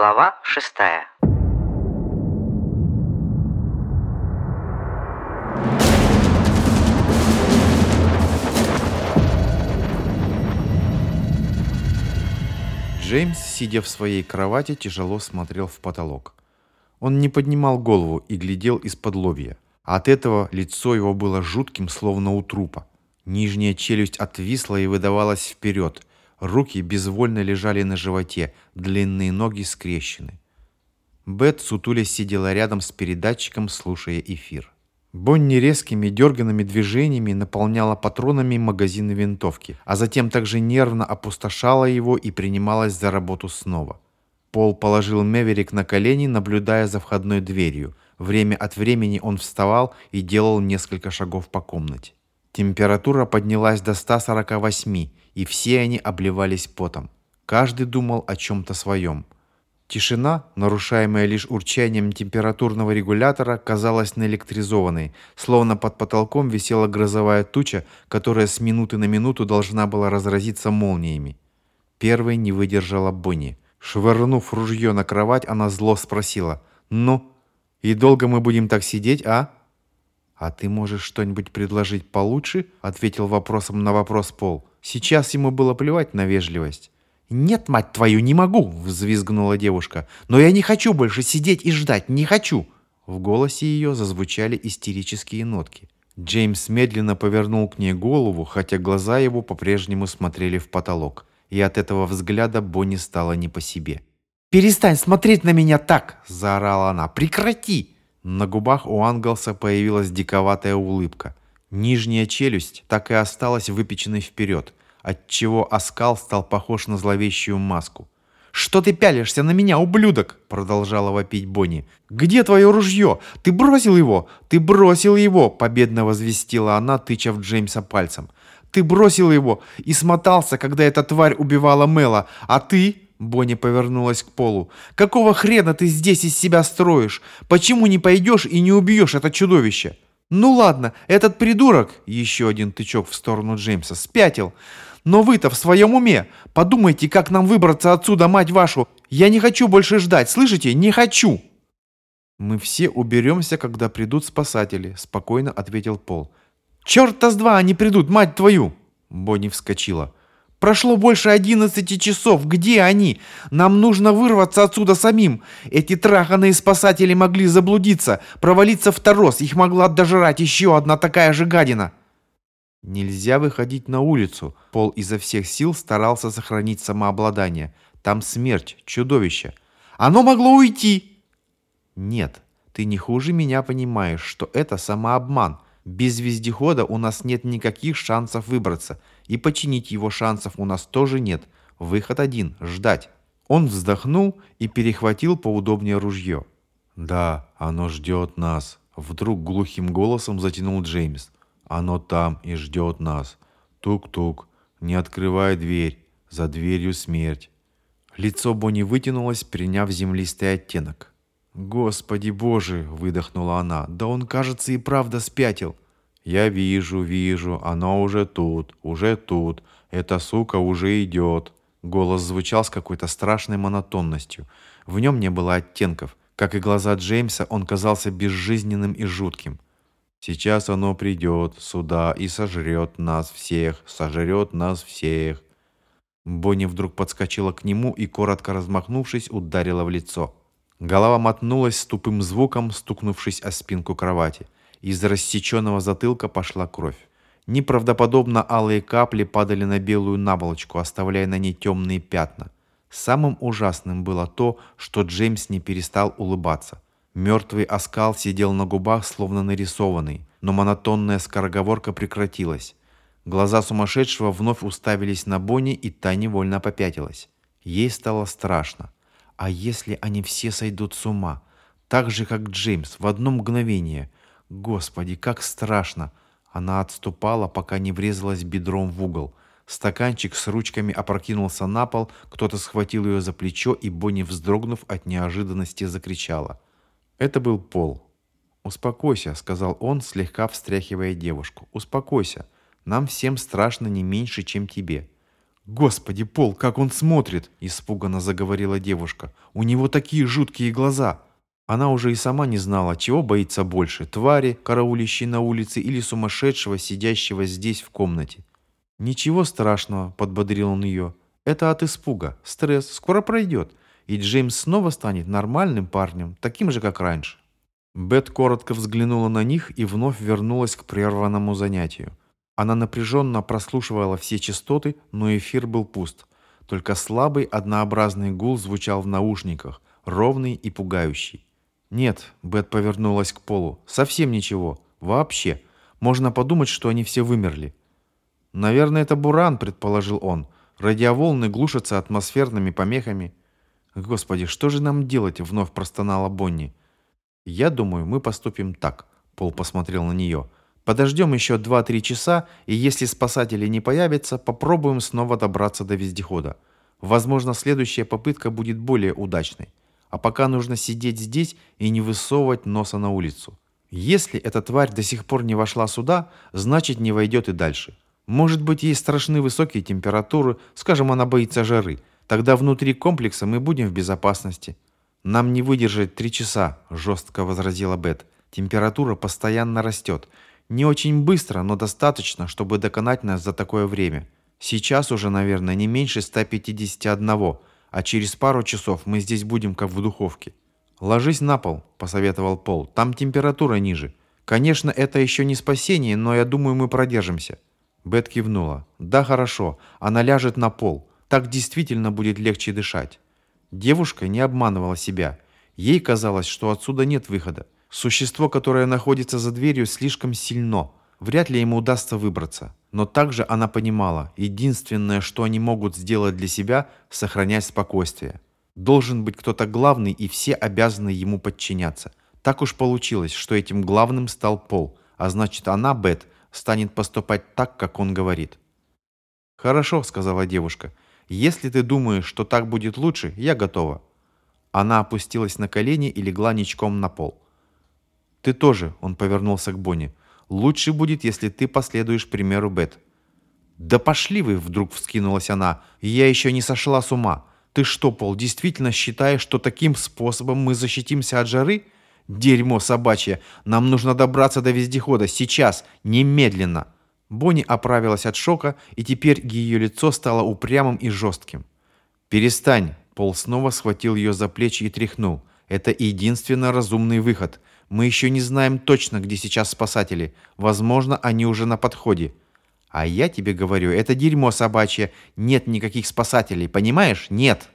Глава шестая. Джеймс, сидя в своей кровати, тяжело смотрел в потолок. Он не поднимал голову и глядел из-под лобья. А от этого лицо его было жутким, словно у трупа. Нижняя челюсть отвисла и выдавалась вперед. Руки безвольно лежали на животе, длинные ноги скрещены. Бет, сутулясь, сидела рядом с передатчиком, слушая эфир. Бонни резкими дерганными движениями наполняла патронами магазины винтовки, а затем также нервно опустошала его и принималась за работу снова. Пол положил Меверик на колени, наблюдая за входной дверью. Время от времени он вставал и делал несколько шагов по комнате. Температура поднялась до 148, и все они обливались потом. Каждый думал о чем-то своем. Тишина, нарушаемая лишь урчанием температурного регулятора, казалась наэлектризованной, словно под потолком висела грозовая туча, которая с минуты на минуту должна была разразиться молниями. Первой не выдержала Бонни. Швырнув ружье на кровать, она зло спросила, «Ну, и долго мы будем так сидеть, а?» «А ты можешь что-нибудь предложить получше?» — ответил вопросом на вопрос Пол. Сейчас ему было плевать на вежливость. «Нет, мать твою, не могу!» — взвизгнула девушка. «Но я не хочу больше сидеть и ждать, не хочу!» В голосе ее зазвучали истерические нотки. Джеймс медленно повернул к ней голову, хотя глаза его по-прежнему смотрели в потолок. И от этого взгляда Бонни стало не по себе. «Перестань смотреть на меня так!» – заорала она. «Прекрати!» На губах у Ангелса появилась диковатая улыбка. Нижняя челюсть так и осталась выпеченной вперед – отчего оскал стал похож на зловещую маску. «Что ты пялишься на меня, ублюдок?» — продолжала вопить Бонни. «Где твое ружье? Ты бросил его! Ты бросил его!» — победно возвестила она, тыча в Джеймса пальцем. «Ты бросил его и смотался, когда эта тварь убивала Мэла, а ты...» Бонни повернулась к полу. «Какого хрена ты здесь из себя строишь? Почему не пойдешь и не убьешь это чудовище?» «Ну ладно, этот придурок...» Еще один тычок в сторону Джеймса. «Спятил. Но вы-то в своем уме. Подумайте, как нам выбраться отсюда, мать вашу. Я не хочу больше ждать, слышите? Не хочу!» «Мы все уберемся, когда придут спасатели», — спокойно ответил Пол. «Черта с два они придут, мать твою!» Бонни вскочила. «Прошло больше одиннадцати часов. Где они? Нам нужно вырваться отсюда самим. Эти траханные спасатели могли заблудиться, провалиться в торос. Их могла дожрать еще одна такая же гадина». Нельзя выходить на улицу. Пол изо всех сил старался сохранить самообладание. Там смерть, чудовище. Оно могло уйти. Нет, ты не хуже меня понимаешь, что это самообман. Без вездехода у нас нет никаких шансов выбраться. И починить его шансов у нас тоже нет. Выход один – ждать. Он вздохнул и перехватил поудобнее ружье. «Да, оно ждет нас», – вдруг глухим голосом затянул Джеймс. Оно там и ждет нас. Тук-тук. Не открывай дверь. За дверью смерть. Лицо Бонни вытянулось, приняв землистый оттенок. «Господи боже!» – выдохнула она. «Да он, кажется, и правда спятил». «Я вижу, вижу. Оно уже тут, уже тут. Эта сука уже идет». Голос звучал с какой-то страшной монотонностью. В нем не было оттенков. Как и глаза Джеймса, он казался безжизненным и жутким. Сейчас оно придет сюда и сожрет нас всех, сожрет нас всех. Бонни вдруг подскочила к нему и, коротко размахнувшись, ударила в лицо. Голова мотнулась с тупым звуком, стукнувшись о спинку кровати. Из рассеченного затылка пошла кровь. Неправдоподобно алые капли падали на белую наволочку, оставляя на ней темные пятна. Самым ужасным было то, что Джеймс не перестал улыбаться – Мертвый оскал сидел на губах, словно нарисованный, но монотонная скороговорка прекратилась. Глаза сумасшедшего вновь уставились на Бонни, и та невольно попятилась. Ей стало страшно. А если они все сойдут с ума? Так же, как Джеймс, в одно мгновение. Господи, как страшно! Она отступала, пока не врезалась бедром в угол. Стаканчик с ручками опрокинулся на пол, кто-то схватил ее за плечо, и Бонни, вздрогнув от неожиданности, закричала – это был Пол. «Успокойся», — сказал он, слегка встряхивая девушку. «Успокойся. Нам всем страшно не меньше, чем тебе». «Господи, Пол, как он смотрит!» – испуганно заговорила девушка. «У него такие жуткие глаза!» Она уже и сама не знала, чего боится больше – твари, караулищей на улице, или сумасшедшего, сидящего здесь в комнате. «Ничего страшного», – подбодрил он ее. «Это от испуга. Стресс. Скоро пройдет. И Джеймс снова станет нормальным парнем, таким же, как раньше». Бет коротко взглянула на них и вновь вернулась к прерванному занятию. Она напряженно прослушивала все частоты, но эфир был пуст. Только слабый однообразный гул звучал в наушниках, ровный и пугающий. «Нет», — Бет повернулась к полу, — «совсем ничего. Вообще. Можно подумать, что они все вымерли». «Наверное, это буран», — предположил он. «Радиоволны глушатся атмосферными помехами». «Господи, что же нам делать?» — вновь простонала Бонни. «Я думаю, мы поступим так», — Пол посмотрел на нее. «Подождем еще 2-3 часа, и если спасатели не появятся, попробуем снова добраться до вездехода. Возможно, следующая попытка будет более удачной. А пока нужно сидеть здесь и не высовывать носа на улицу. Если эта тварь до сих пор не вошла сюда, значит не войдет и дальше. Может быть, ей страшны высокие температуры, скажем, она боится жары. Тогда внутри комплекса мы будем в безопасности. «Нам не выдержать три часа», – жестко возразила Бет. «Температура постоянно растет. Не очень быстро, но достаточно, чтобы доконать нас за такое время. Сейчас уже, наверное, не меньше 151, а через пару часов мы здесь будем как в духовке». «Ложись на пол», – посоветовал Пол. «Там температура ниже. Конечно, это еще не спасение, но я думаю, мы продержимся». Бет кивнула. «Да, хорошо. Она ляжет на пол. Так действительно будет легче дышать». Девушка не обманывала себя. Ей казалось, что отсюда нет выхода. Существо, которое находится за дверью, слишком сильно. Вряд ли ему удастся выбраться. Но также она понимала, единственное, что они могут сделать для себя – сохранять спокойствие. Должен быть кто-то главный, и все обязаны ему подчиняться. Так уж получилось, что этим главным стал Пол, а значит она, Бет, станет поступать так, как он говорит. «Хорошо», – сказала девушка, – если ты думаешь, что так будет лучше, я готова». Она опустилась на колени и легла ничком на пол. «Ты тоже», — он повернулся к Бонни. «Лучше будет, если ты последуешь примеру Бет». «Да пошли вы!» — вдруг вскинулась она. «Я еще не сошла с ума. Ты что, Пол, действительно считаешь, что таким способом мы защитимся от жары? Дерьмо собачье! Нам нужно добраться до вездехода сейчас, немедленно!» Бонни оправилась от шока, и теперь ее лицо стало упрямым и жестким. «Перестань!» Пол снова схватил ее за плечи и тряхнул. «Это единственно разумный выход. Мы еще не знаем точно, где сейчас спасатели. Возможно, они уже на подходе. А я тебе говорю, это дерьмо собачье. Нет никаких спасателей, понимаешь? Нет!»